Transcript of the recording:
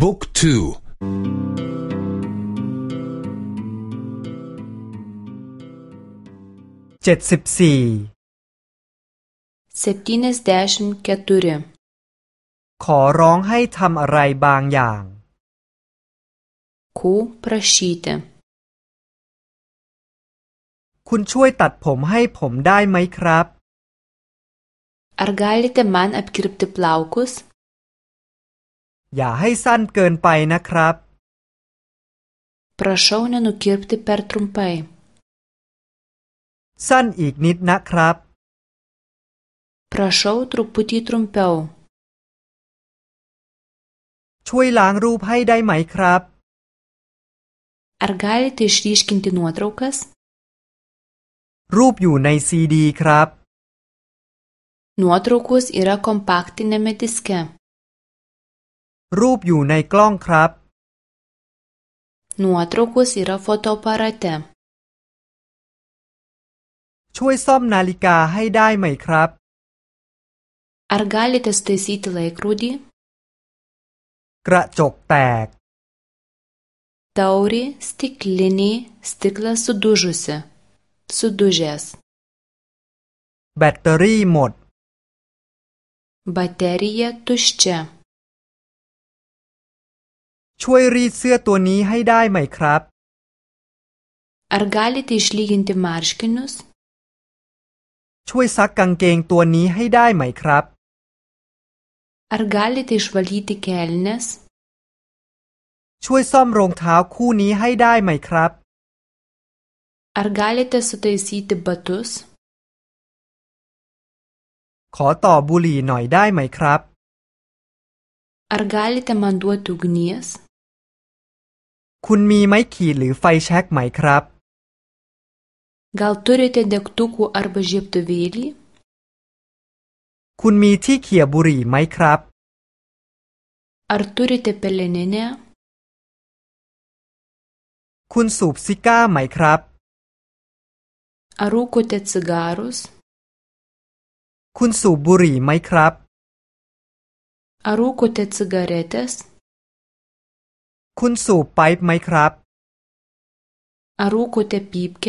บุ๊กทูเจ็ดสิบสี่ 74. ขอร้องให้ทำอะไรบางอย่าง Ko prašyti. คุณช่วยตัดผมให้ผมได้ไหมครับ Ar galite man apkirpti plaukus? อย่าให้สั้นเกินไปนะครับ Prašau nenukirpti per trumpai. สั้นอีกนิดนะครับ Prašau truputį trumpiau. ช่วยล้างรูปให้ได้ไหมครับ Ar galite išryškinti nuotraukas? รูปอยู่ในซีดีครับ Nuotraukos yra kompaktinėme diske. รูปอยู่ในกล้องครับ Nuotraukos yra fotoaparate. ช่วยซ่อมนาฬิกาให้ได้ไหมครับ Ar galite sutaisyti laikrodį? กระจกแตก Taurė, stiklinė, stiklas sudužusi. Sudužęs. แบตเตอรี่หมด Baterija tuščia. ช่วยรีดเสื้อตัวนี้ให้ได้ไหมครับ Ar galite išlyginti marškinius? ช่วยซักกางเกงตัวนี้ให้ได้ไหมครับ Ar galite išvalyti kelnes? ช่วยซ่อมรองเท้าคู่นี้ให้ได้ไหมครับ Ar galite sutaisyti batus? ขอต่อบุหรี่หน่อยได้ไหมครับ Ar galite man duoti ugnies? คุณมีไม้ขีดหรือไฟแช็กไหมครับ Gal turite degtukų arba žiebtuvėlį? คุณมีที่เขี่ยบุหรี่ไหมครับ Ar turite peleninę? คุณสูบซิก้าไหมครับ Ar rūkote cigarus? คุณสูบบุหรี่ไหมครับ Ar rūkote cigaretės? คุณสูบไป๊ป์ไหมครับ อรูโคเตปีบแก